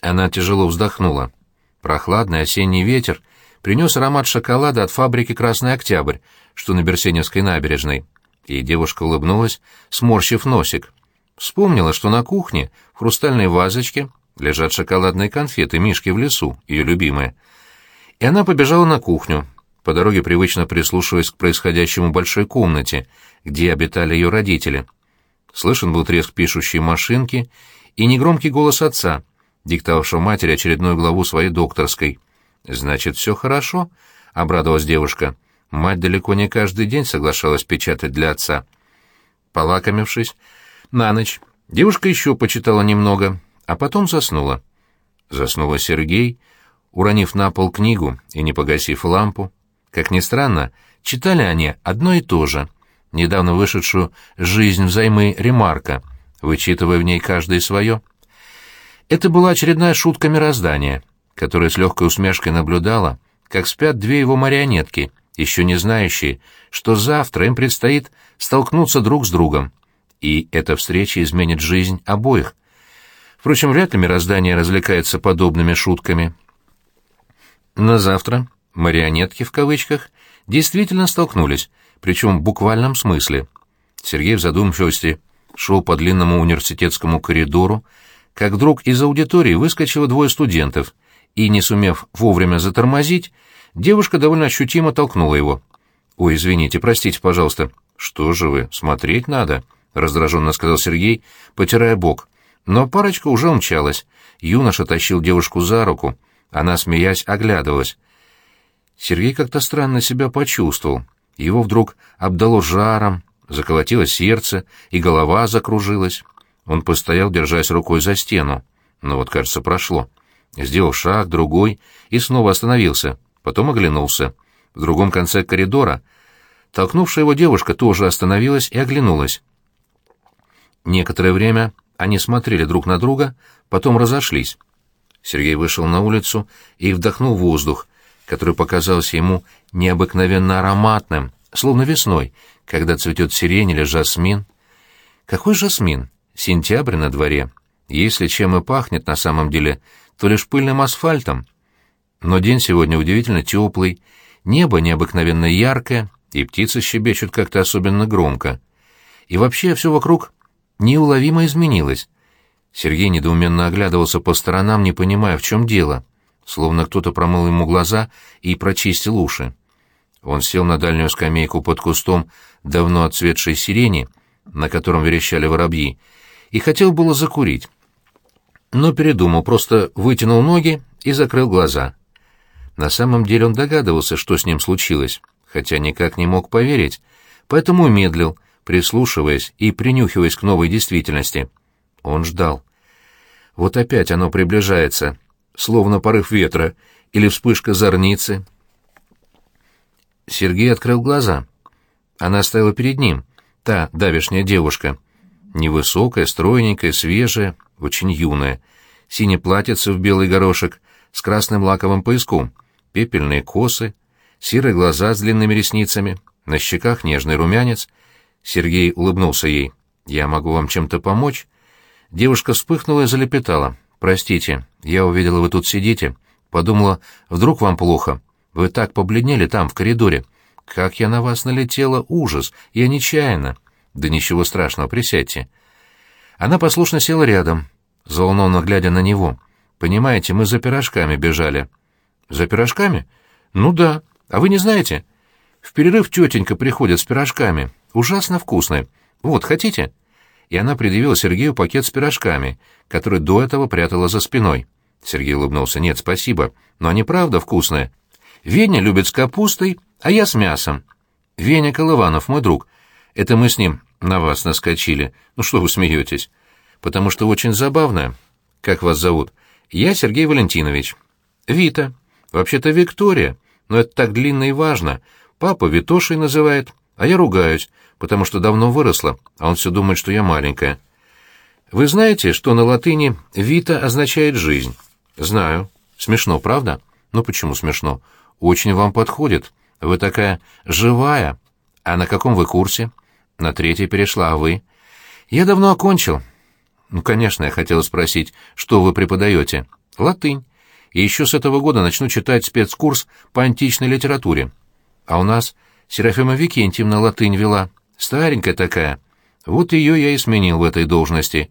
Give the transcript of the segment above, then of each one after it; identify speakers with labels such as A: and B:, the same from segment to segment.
A: Она тяжело вздохнула. Прохладный осенний ветер принес аромат шоколада от фабрики «Красный Октябрь», что на Берсеневской набережной. И девушка улыбнулась, сморщив носик. Вспомнила, что на кухне, в хрустальной вазочке, лежат шоколадные конфеты Мишки в лесу, ее любимые. И она побежала на кухню, по дороге привычно прислушиваясь к происходящему большой комнате, где обитали ее родители. Слышен был треск пишущей машинки и негромкий голос отца, диктовавшего матери очередную главу своей докторской. «Значит, все хорошо?» — обрадовалась девушка. Мать далеко не каждый день соглашалась печатать для отца. Полакомившись, на ночь девушка еще почитала немного, а потом заснула. Заснула Сергей, уронив на пол книгу и не погасив лампу. Как ни странно, читали они одно и то же, недавно вышедшую «Жизнь взаймы» ремарка, вычитывая в ней каждое свое. Это была очередная шутка мироздания, которая с легкой усмешкой наблюдала, как спят две его марионетки, еще не знающие, что завтра им предстоит столкнуться друг с другом, и эта встреча изменит жизнь обоих. Впрочем, вряд ли мироздание развлекается подобными шутками. На завтра марионетки, в кавычках, действительно столкнулись, причем в буквальном смысле. Сергей в задумчивости шел по длинному университетскому коридору, как вдруг из аудитории выскочило двое студентов, и, не сумев вовремя затормозить, девушка довольно ощутимо толкнула его. «Ой, извините, простите, пожалуйста». «Что же вы, смотреть надо», — раздраженно сказал Сергей, потирая бок. Но парочка уже умчалась. Юноша тащил девушку за руку. Она, смеясь, оглядывалась. Сергей как-то странно себя почувствовал. Его вдруг обдало жаром, заколотилось сердце, и голова закружилась. Он постоял, держась рукой за стену. Но вот, кажется, прошло. Сделал шаг, другой, и снова остановился. Потом оглянулся. В другом конце коридора толкнувшая его девушка тоже остановилась и оглянулась. Некоторое время они смотрели друг на друга, потом разошлись. Сергей вышел на улицу и вдохнул воздух, который показался ему необыкновенно ароматным, словно весной, когда цветет сирень или жасмин. Какой жасмин? Сентябрь на дворе. Если чем и пахнет на самом деле, то лишь пыльным асфальтом. Но день сегодня удивительно теплый, небо необыкновенно яркое, и птицы щебечут как-то особенно громко. И вообще все вокруг неуловимо изменилось. Сергей недоуменно оглядывался по сторонам, не понимая, в чем дело, словно кто-то промыл ему глаза и прочистил уши. Он сел на дальнюю скамейку под кустом давно отцветшей сирени, на котором верещали воробьи, и хотел было закурить. Но передумал, просто вытянул ноги и закрыл глаза. На самом деле он догадывался, что с ним случилось, хотя никак не мог поверить, поэтому медлил, прислушиваясь и принюхиваясь к новой действительности. Он ждал. Вот опять оно приближается, словно порыв ветра или вспышка зорницы. Сергей открыл глаза. Она стояла перед ним, та давешняя девушка — Невысокая, стройненькая, свежая, очень юная. Синий платьице в белый горошек с красным лаковым пояском, пепельные косы, серые глаза с длинными ресницами, на щеках нежный румянец. Сергей улыбнулся ей. «Я могу вам чем-то помочь?» Девушка вспыхнула и залепетала. «Простите, я увидела, вы тут сидите. Подумала, вдруг вам плохо. Вы так побледнели там, в коридоре. Как я на вас налетела, ужас! Я нечаянно!» «Да ничего страшного, присядьте». Она послушно села рядом, взволнованно глядя на него. «Понимаете, мы за пирожками бежали». «За пирожками?» «Ну да. А вы не знаете?» «В перерыв тетенька приходит с пирожками. Ужасно вкусные. Вот, хотите?» И она предъявила Сергею пакет с пирожками, который до этого прятала за спиной. Сергей улыбнулся. «Нет, спасибо, но они правда вкусные. Веня любит с капустой, а я с мясом. Веня Колыванов, мой друг, это мы с ним на вас наскочили. Ну что вы смеетесь? Потому что очень забавно. Как вас зовут? Я Сергей Валентинович. Вита. Вообще-то Виктория. Но это так длинно и важно. Папа Витошей называет, а я ругаюсь, потому что давно выросла, а он все думает, что я маленькая. Вы знаете, что на латыни «вита» означает «жизнь»? Знаю. Смешно, правда? Ну почему смешно? Очень вам подходит. Вы такая живая. А на каком вы курсе? На третий перешла, а вы? Я давно окончил. Ну, конечно, я хотела спросить, что вы преподаете. Латынь. И еще с этого года начну читать спецкурс по античной литературе. А у нас Серафима Викентьевна латынь вела, старенькая такая. Вот ее я и сменил в этой должности.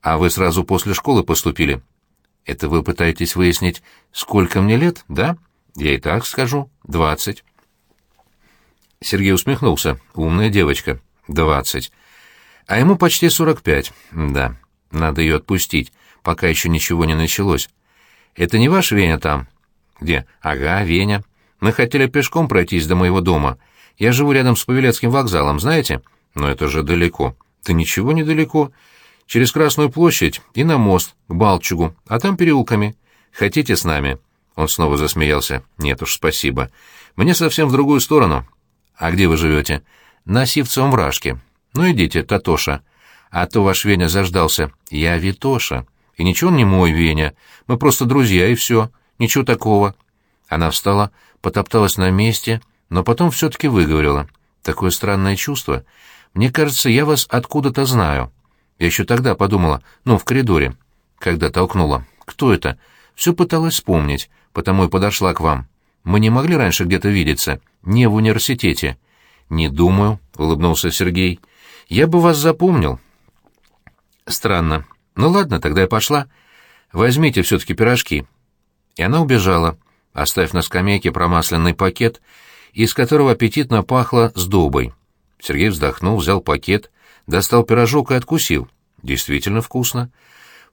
A: А вы сразу после школы поступили. Это вы пытаетесь выяснить, сколько мне лет, да? Я и так скажу. Двадцать. Сергей усмехнулся. Умная девочка. Двадцать. А ему почти сорок пять. Да, надо ее отпустить, пока еще ничего не началось. Это не ваш Веня там? Где? Ага, Веня. Мы хотели пешком пройтись до моего дома. Я живу рядом с Павелецким вокзалом, знаете? Но это же далеко. Да ничего недалеко. Через Красную площадь и на мост, к Балчугу, а там переулками. Хотите с нами?» Он снова засмеялся. «Нет уж, спасибо. Мне совсем в другую сторону». «А где вы живете?» «На Сивцевом вражке». «Ну идите, Татоша. А то ваш Веня заждался. Я Витоша. И ничего он не мой Веня. Мы просто друзья, и все. Ничего такого». Она встала, потопталась на месте, но потом все-таки выговорила. «Такое странное чувство. Мне кажется, я вас откуда-то знаю». Я еще тогда подумала, ну, в коридоре. Когда толкнула. Кто это? Все пыталась вспомнить, потому и подошла к вам. Мы не могли раньше где-то видеться. Не в университете. Не думаю, — улыбнулся Сергей. Я бы вас запомнил. Странно. Ну ладно, тогда я пошла. Возьмите все-таки пирожки. И она убежала, оставив на скамейке промасленный пакет, из которого аппетитно пахло сдобой. Сергей вздохнул, взял пакет, достал пирожок и откусил. Действительно вкусно.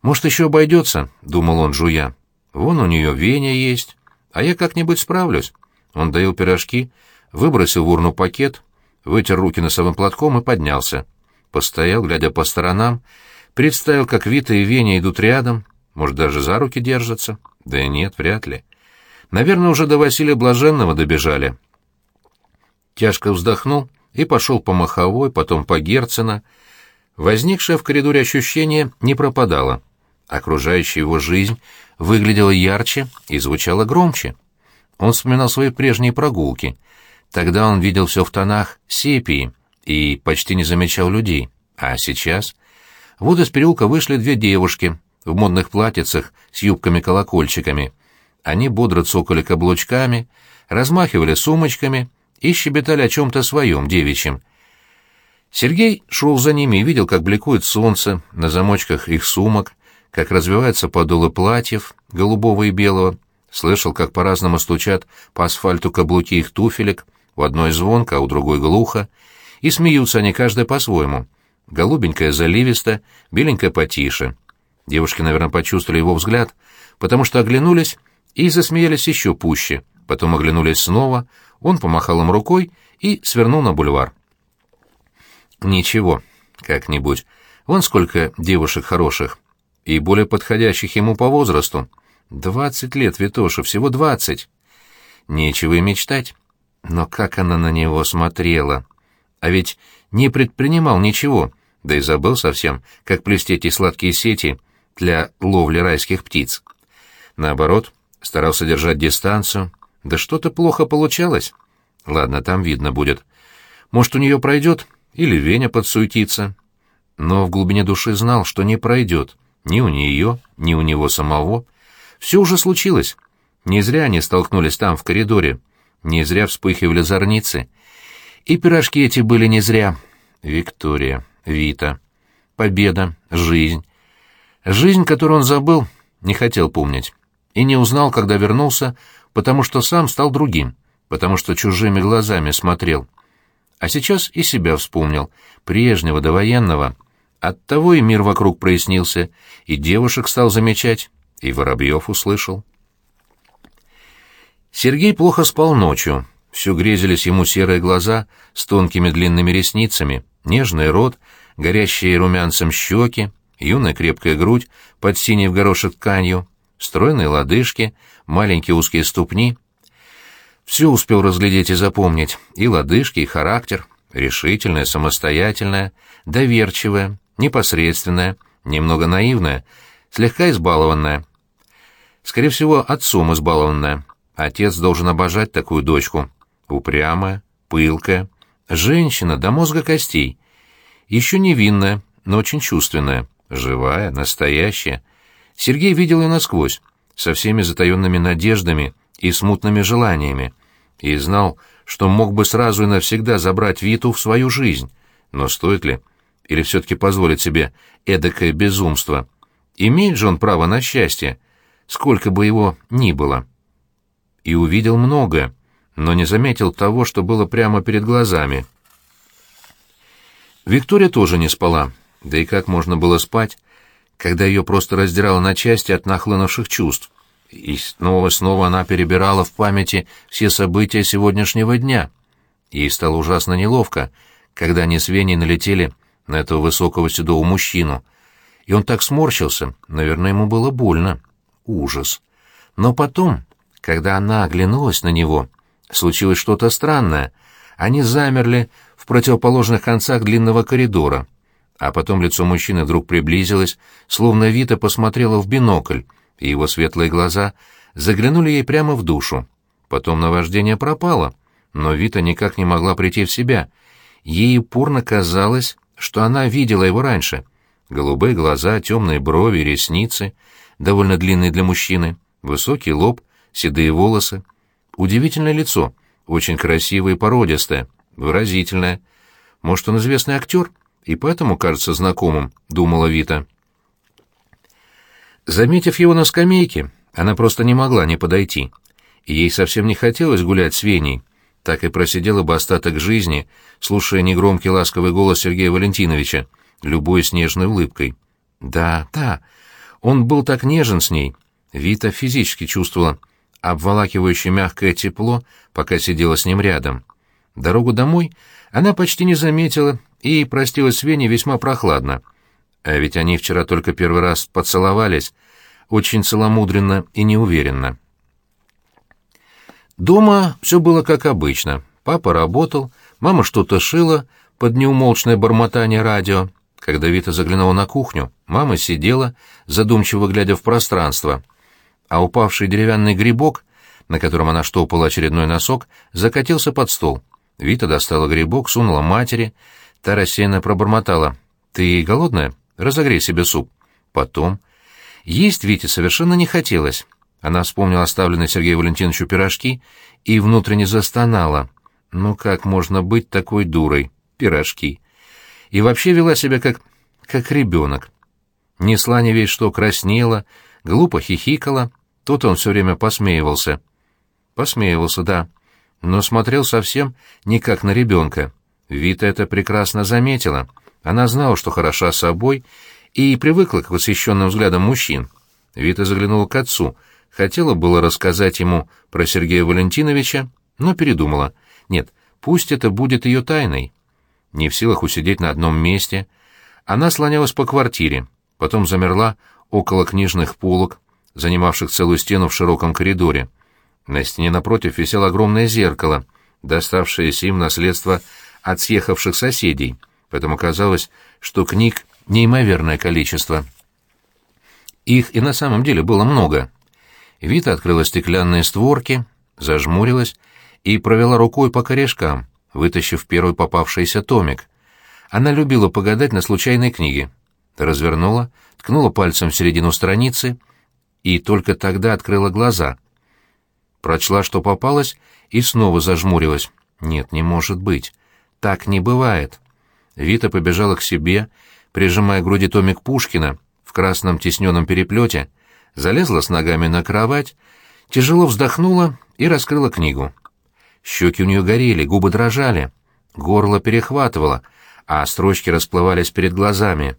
A: Может, еще обойдется, — думал он, жуя. Вон у нее веня есть, а я как-нибудь справлюсь. Он доел пирожки, выбросил в урну пакет, вытер руки носовым платком и поднялся. Постоял, глядя по сторонам, представил, как Вита и Веня идут рядом, может, даже за руки держатся. Да нет, вряд ли. Наверное, уже до Василия Блаженного добежали. Тяжко вздохнул и пошел по Маховой, потом по Герцена. Возникшее в коридоре ощущение не пропадало. Окружающая его жизнь выглядела ярче и звучала громче. Он вспоминал свои прежние прогулки. Тогда он видел все в тонах сепии и почти не замечал людей. А сейчас... Вот из переулка вышли две девушки в модных платьицах с юбками-колокольчиками. Они бодро цокали каблучками, размахивали сумочками — и щебетали о чем-то своем, девичьем. Сергей шел за ними и видел, как бликует солнце на замочках их сумок, как развиваются подолы платьев, голубого и белого, слышал, как по-разному стучат по асфальту каблуки их туфелек, у одной звонко, а у другой глухо, и смеются они каждая по-своему. Голубенькая заливисто, беленькая потише. Девушки, наверное, почувствовали его взгляд, потому что оглянулись и засмеялись еще пуще, потом оглянулись снова, он помахал им рукой и свернул на бульвар. «Ничего, как-нибудь. Вон сколько девушек хороших. И более подходящих ему по возрасту. Двадцать лет, Витоша, всего двадцать. Нечего и мечтать. Но как она на него смотрела! А ведь не предпринимал ничего, да и забыл совсем, как плести эти сладкие сети для ловли райских птиц. Наоборот, старался держать дистанцию, да что-то плохо получалось. Ладно, там видно будет. Может, у нее пройдет, или Веня подсуетится. Но в глубине души знал, что не пройдет. Ни у нее, ни у него самого. Все уже случилось. Не зря они столкнулись там, в коридоре. Не зря вспыхивали зорницы. И пирожки эти были не зря. Виктория, Вита, победа, жизнь. Жизнь, которую он забыл, не хотел помнить. И не узнал, когда вернулся, потому что сам стал другим, потому что чужими глазами смотрел. А сейчас и себя вспомнил, прежнего довоенного. Оттого и мир вокруг прояснился, и девушек стал замечать, и Воробьев услышал. Сергей плохо спал ночью. Все грезились ему серые глаза с тонкими длинными ресницами, нежный рот, горящие румянцем щеки, юная крепкая грудь под синей в горошек тканью, стройные лодыжки, маленькие узкие ступни. Все успел разглядеть и запомнить, и лодыжки, и характер, решительная, самостоятельная, доверчивая, непосредственная, немного наивная, слегка избалованная. Скорее всего, отцом избалованная. Отец должен обожать такую дочку. Упрямая, пылкая, женщина до мозга костей. Еще невинная, но очень чувственная, живая, настоящая. Сергей видел ее насквозь. со всеми затаенными надеждами и смутными желаниями, и знал, что мог бы сразу и навсегда забрать Виту в свою жизнь. Но стоит ли? Или все-таки позволить себе эдакое безумство? Имеет же он право на счастье, сколько бы его ни было. И увидел многое, но не заметил того, что было прямо перед глазами. Виктория тоже не спала, да и как можно было спать, когда ее просто раздирало на части от нахлынувших чувств. И снова и снова она перебирала в памяти все события сегодняшнего дня. Ей стало ужасно неловко, когда они с Веней налетели на этого высокого седого мужчину. И он так сморщился, наверное, ему было больно. Ужас. Но потом, когда она оглянулась на него, случилось что-то странное. Они замерли в противоположных концах длинного коридора. А потом лицо мужчины вдруг приблизилось, словно Вита посмотрела в бинокль, и его светлые глаза заглянули ей прямо в душу. Потом наваждение пропало, но Вита никак не могла прийти в себя. Ей упорно казалось, что она видела его раньше. Голубые глаза, темные брови, ресницы, довольно длинные для мужчины, высокий лоб, седые волосы. Удивительное лицо, очень красивое и породистое, выразительное. Может, он известный актер, и поэтому кажется знакомым, думала Вита. Заметив его на скамейке, она просто не могла не подойти. Ей совсем не хотелось гулять с Веней. Так и просидела бы остаток жизни, слушая негромкий ласковый голос Сергея Валентиновича, любой снежной улыбкой. Да, да, он был так нежен с ней. Вита физически чувствовала обволакивающее мягкое тепло, пока сидела с ним рядом. Дорогу домой она почти не заметила и простилась с Веней весьма прохладно. А ведь они вчера только первый раз поцеловались, очень целомудренно и неуверенно. Дома все было как обычно. Папа работал, мама что-то шила под неумолчное бормотание радио. Когда Вита заглянула на кухню, мама сидела, задумчиво глядя в пространство, а упавший деревянный грибок, на котором она штопала очередной носок, закатился под стол. Вита достала грибок, сунула матери, та рассеянно пробормотала. «Ты голодная?» Разогрей себе суп. Потом... Есть Вите совершенно не хотелось. Она вспомнила оставленные Сергею Валентиновичу пирожки и внутренне застонала. Ну как можно быть такой дурой? Пирожки. И вообще вела себя как... как ребенок. Несла не весь что, краснела, глупо хихикала. Тут он все время посмеивался. Посмеивался, да. Но смотрел совсем не как на ребенка. Вита это прекрасно заметила — она знала, что хороша собой, и привыкла к восхищенным взглядам мужчин. Вита заглянула к отцу, хотела было рассказать ему про Сергея Валентиновича, но передумала. Нет, пусть это будет ее тайной. Не в силах усидеть на одном месте, она слонялась по квартире, потом замерла около книжных полок, занимавших целую стену в широком коридоре. На стене напротив висело огромное зеркало, доставшееся им наследство от съехавших соседей — поэтому казалось, что книг неимоверное количество. Их и на самом деле было много. Вита открыла стеклянные створки, зажмурилась и провела рукой по корешкам, вытащив первый попавшийся томик. Она любила погадать на случайной книге. Развернула, ткнула пальцем в середину страницы и только тогда открыла глаза. Прочла, что попалось, и снова зажмурилась. Нет, не может быть. Так не бывает. Вита побежала к себе, прижимая к груди томик Пушкина в красном тисненном переплете, залезла с ногами на кровать, тяжело вздохнула и раскрыла книгу. Щеки у нее горели, губы дрожали, горло перехватывало, а строчки расплывались перед глазами.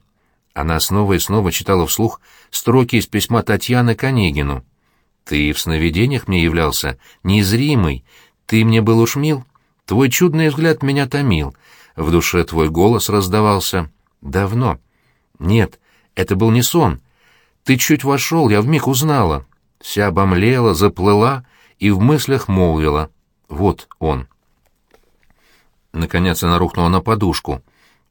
A: Она снова и снова читала вслух строки из письма Татьяны к Онегину. «Ты в сновидениях мне являлся, незримый, ты мне был уж мил, твой чудный взгляд меня томил, в душе твой голос раздавался. Давно. Нет, это был не сон. Ты чуть вошел, я вмиг узнала. Вся обомлела, заплыла и в мыслях молвила. Вот он. Наконец она рухнула на подушку.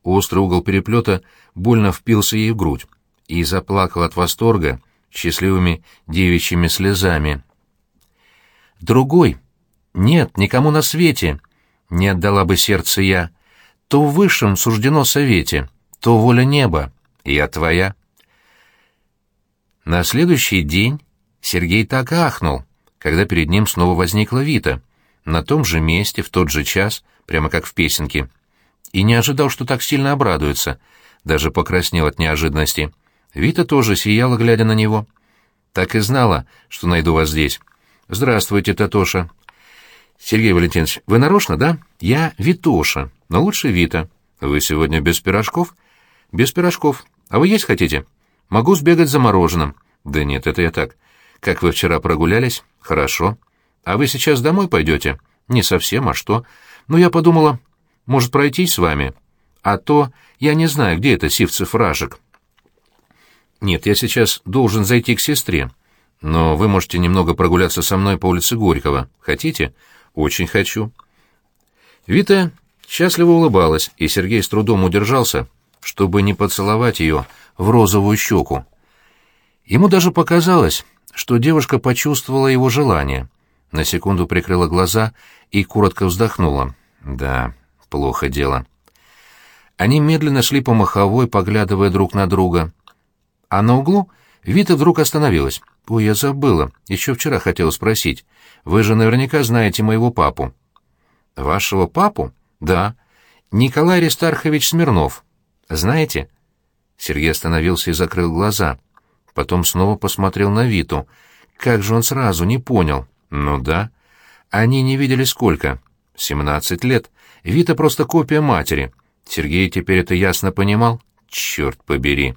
A: Острый угол переплета больно впился ей в грудь и заплакала от восторга счастливыми девичьими слезами. Другой. Нет, никому на свете. Не отдала бы сердце я то в высшем суждено совете, то воля неба, я твоя. На следующий день Сергей так ахнул, когда перед ним снова возникла Вита, на том же месте, в тот же час, прямо как в песенке. И не ожидал, что так сильно обрадуется, даже покраснел от неожиданности. Вита тоже сияла, глядя на него. «Так и знала, что найду вас здесь. Здравствуйте, Татоша». «Сергей Валентинович, вы нарочно, да? Я Витоша, но лучше Вита. Вы сегодня без пирожков?» «Без пирожков. А вы есть хотите?» «Могу сбегать за мороженым». «Да нет, это я так. Как вы вчера прогулялись?» «Хорошо. А вы сейчас домой пойдете?» «Не совсем, а что?» «Ну, я подумала, может, пройтись с вами? А то я не знаю, где это Сивцев Ражек». «Нет, я сейчас должен зайти к сестре. Но вы можете немного прогуляться со мной по улице Горького. Хотите?» «Очень хочу». Вита счастливо улыбалась, и Сергей с трудом удержался, чтобы не поцеловать ее в розовую щеку. Ему даже показалось, что девушка почувствовала его желание. На секунду прикрыла глаза и коротко вздохнула. Да, плохо дело. Они медленно шли по маховой, поглядывая друг на друга. А на углу Вита вдруг остановилась. «Ой, я забыла. Еще вчера хотела спросить. Вы же наверняка знаете моего папу». «Вашего папу?» «Да. Николай Аристархович Смирнов. Знаете?» Сергей остановился и закрыл глаза. Потом снова посмотрел на Виту. Как же он сразу не понял? Ну да. Они не видели сколько. Семнадцать лет. Вита просто копия матери. Сергей теперь это ясно понимал. Черт побери.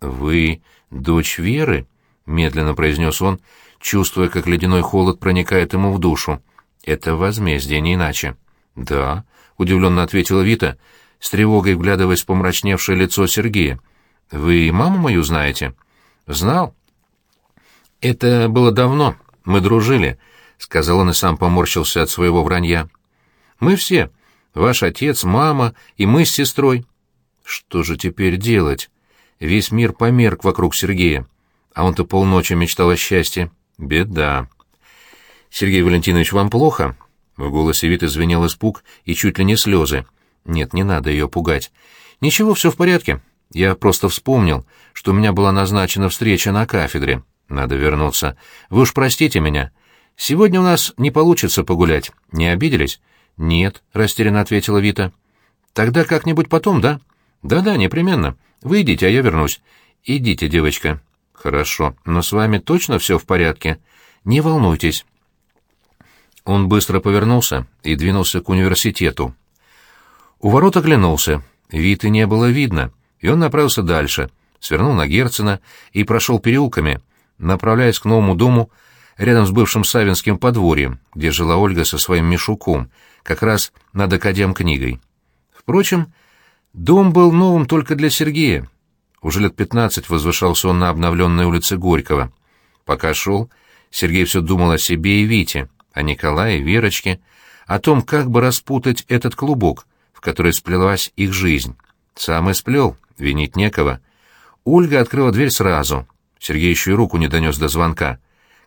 A: Вы дочь Веры? Медленно произнес он, чувствуя, как ледяной холод проникает ему в душу. Это возмездие, не иначе. Да, удивленно ответила Вита, с тревогой вглядываясь в помрачневшее лицо Сергея. Вы маму мою знаете? Знал. Это было давно. Мы дружили, сказал он и сам поморщился от своего вранья. Мы все. Ваш отец, мама и мы с сестрой. Что же теперь делать? Весь мир померк вокруг Сергея. А он-то полночи мечтал о счастье. Беда. Сергей Валентинович, вам плохо? В голосе Виты звенел испуг и чуть ли не слезы. Нет, не надо ее пугать. Ничего, все в порядке. Я просто вспомнил, что у меня была назначена встреча на кафедре. Надо вернуться. Вы уж простите меня. Сегодня у нас не получится погулять. Не обиделись? Нет, растерянно ответила Вита. Тогда как-нибудь потом, да? Да-да, непременно. Вы идите, а я вернусь. Идите, девочка. Хорошо, но с вами точно все в порядке? Не волнуйтесь. Он быстро повернулся и двинулся к университету. У ворот оглянулся. Виты не было видно и он направился дальше, свернул на Герцена и прошел переулками, направляясь к новому дому рядом с бывшим Савинским подворьем, где жила Ольга со своим мешуком, как раз над академ-книгой. Впрочем, дом был новым только для Сергея. Уже лет пятнадцать возвышался он на обновленной улице Горького. Пока шел, Сергей все думал о себе и Вите, о Николае Верочке, о том, как бы распутать этот клубок, в который сплелась их жизнь. Сам и сплел, винить некого. Ольга открыла дверь сразу. Сергей еще и руку не донес до звонка.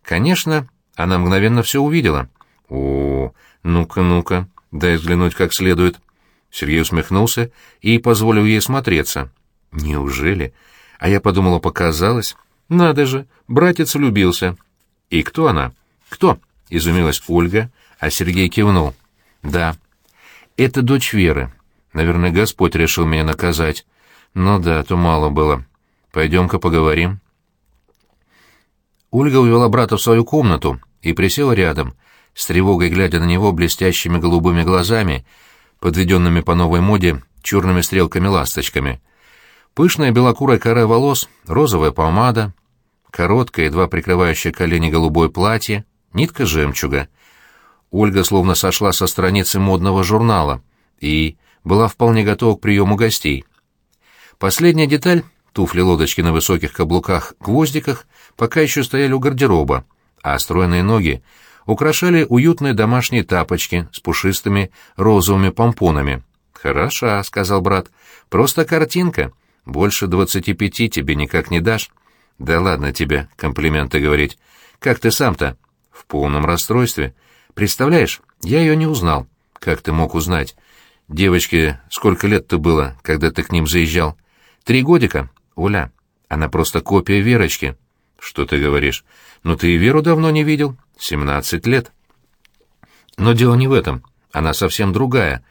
A: Конечно, она мгновенно все увидела. «О, ну-ка, ну-ка, дай взглянуть как следует». Сергей усмехнулся и позволил ей смотреться. «Неужели? А я подумала, показалось. Надо же, братец влюбился». «И кто она?» «Кто?» — изумилась Ольга, а Сергей кивнул. «Да, это дочь Веры. Наверное, Господь решил меня наказать. Ну да, то мало было. Пойдем-ка поговорим. Ольга увела брата в свою комнату и присела рядом, с тревогой глядя на него блестящими голубыми глазами, подведенными по новой моде черными стрелками-ласточками. Пышная белокурая кора волос, розовая помада, короткое, едва прикрывающее колени голубое платье, нитка жемчуга. Ольга словно сошла со страницы модного журнала и была вполне готова к приему гостей. Последняя деталь — туфли-лодочки на высоких каблуках-гвоздиках — пока еще стояли у гардероба, а стройные ноги украшали уютные домашние тапочки с пушистыми розовыми помпонами. «Хороша», — сказал брат, — «просто картинка. Больше двадцати пяти тебе никак не дашь». «Да ладно тебе комплименты говорить. Как ты сам-то?» «В полном расстройстве. Представляешь, я ее не узнал». «Как ты мог узнать?» Девочке сколько лет-то было, когда ты к ним заезжал? Три годика? Оля, она просто копия Верочки. «Что ты говоришь? Ну ты и Веру давно не видел. Семнадцать лет». «Но дело не в этом. Она совсем другая.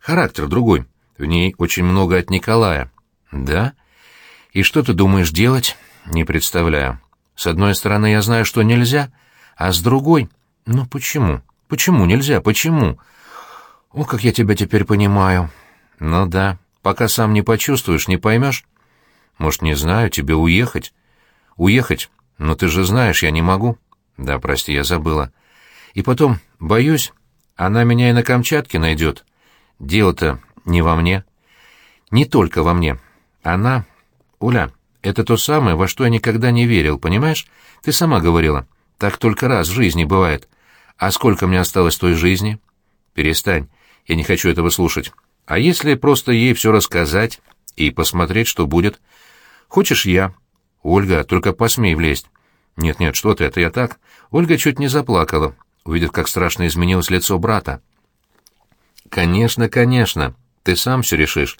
A: Характер другой. В ней очень много от Николая». «Да? И что ты думаешь делать?» «Не представляю. С одной стороны, я знаю, что нельзя, а с другой... Ну почему? Почему нельзя? Почему?» «О, как я тебя теперь понимаю». «Ну да, пока сам не почувствуешь, не поймешь». «Может, не знаю, тебе уехать?» «Уехать? Но ты же знаешь, я не могу». «Да, прости, я забыла». «И потом, боюсь, она меня и на Камчатке найдет. Дело-то не во мне. Не только во мне. Она... Уля, это то самое, во что я никогда не верил, понимаешь? Ты сама говорила. Так только раз в жизни бывает. А сколько мне осталось той жизни? Перестань. Я не хочу этого слушать. А если просто ей все рассказать и посмотреть, что будет? Хочешь я? Ольга, только посмей влезть. Нет-нет, что ты, это я так. Ольга чуть не заплакала, увидев, как страшно изменилось лицо брата. Конечно, конечно, ты сам все решишь.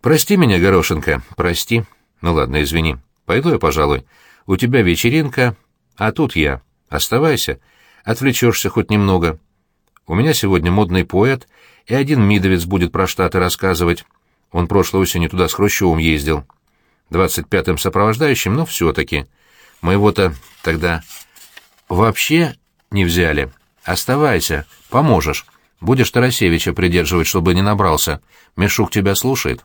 A: Прости меня, Горошенко, прости. Ну ладно, извини. Пойду я, пожалуй. У тебя вечеринка, а тут я. Оставайся, отвлечешься хоть немного. У меня сегодня модный поэт, и один мидовец будет про Штаты рассказывать. Он прошлой осенью туда с Хрущевым ездил. Двадцать пятым сопровождающим, но все-таки. Моего-то тогда вообще не взяли. Оставайся, поможешь. Будешь Тарасевича придерживать, чтобы не набрался. Мешук тебя слушает.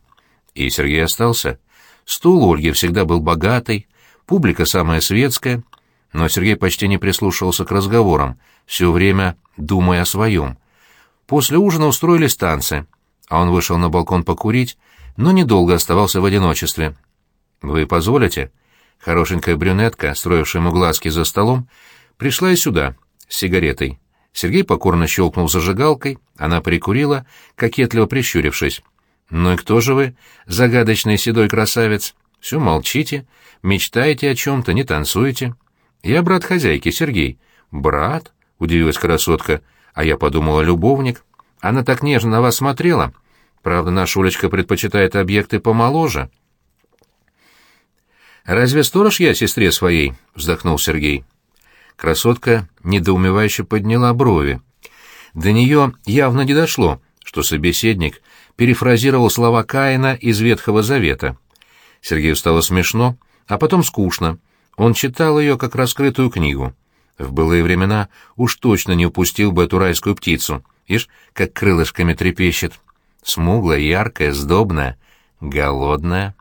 A: И Сергей остался. Стул у Ольги всегда был богатый, публика самая светская, но Сергей почти не прислушивался к разговорам, все время думая о своем. После ужина устроились танцы, а он вышел на балкон покурить, но недолго оставался в одиночестве. «Вы позволите?» Хорошенькая брюнетка, строившая ему глазки за столом, пришла и сюда, с сигаретой. Сергей покорно щелкнул зажигалкой, она прикурила, кокетливо прищурившись. «Ну и кто же вы, загадочный седой красавец? Все молчите, мечтаете о чем-то, не танцуете?» «Я брат хозяйки, Сергей». «Брат?» — удивилась красотка. «А я подумала, любовник. Она так нежно на вас смотрела. Правда, наша Улечка предпочитает объекты помоложе». «Разве сторож я сестре своей?» — вздохнул Сергей. Красотка недоумевающе подняла брови. До нее явно не дошло, что собеседник перефразировал слова Каина из Ветхого Завета. Сергею стало смешно, а потом скучно — он читал ее как раскрытую книгу. В былые времена уж точно не упустил бы эту райскую птицу. Ишь, как крылышками трепещет. Смуглая, яркая, сдобная, голодная.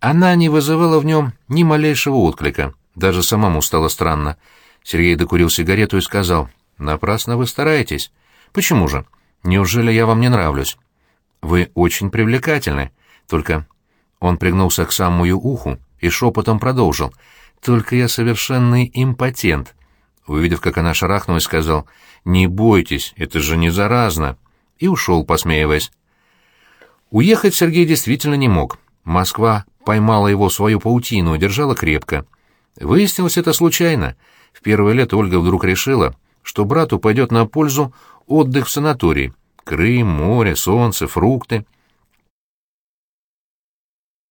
A: Она не вызывала в нем ни малейшего отклика. Даже самому стало странно. Сергей докурил сигарету и сказал, «Напрасно вы стараетесь. Почему же? Неужели я вам не нравлюсь? Вы очень привлекательны. Только...» Он пригнулся к самому уху и шепотом продолжил. «Только я совершенный импотент». Увидев, как она шарахнулась, сказал, «Не бойтесь, это же не заразно», и ушел, посмеиваясь. Уехать Сергей действительно не мог. Москва поймала его в свою паутину держала крепко. Выяснилось это случайно. В первое лето Ольга вдруг решила, что брату пойдет на пользу отдых в санатории. Крым, море, солнце, фрукты —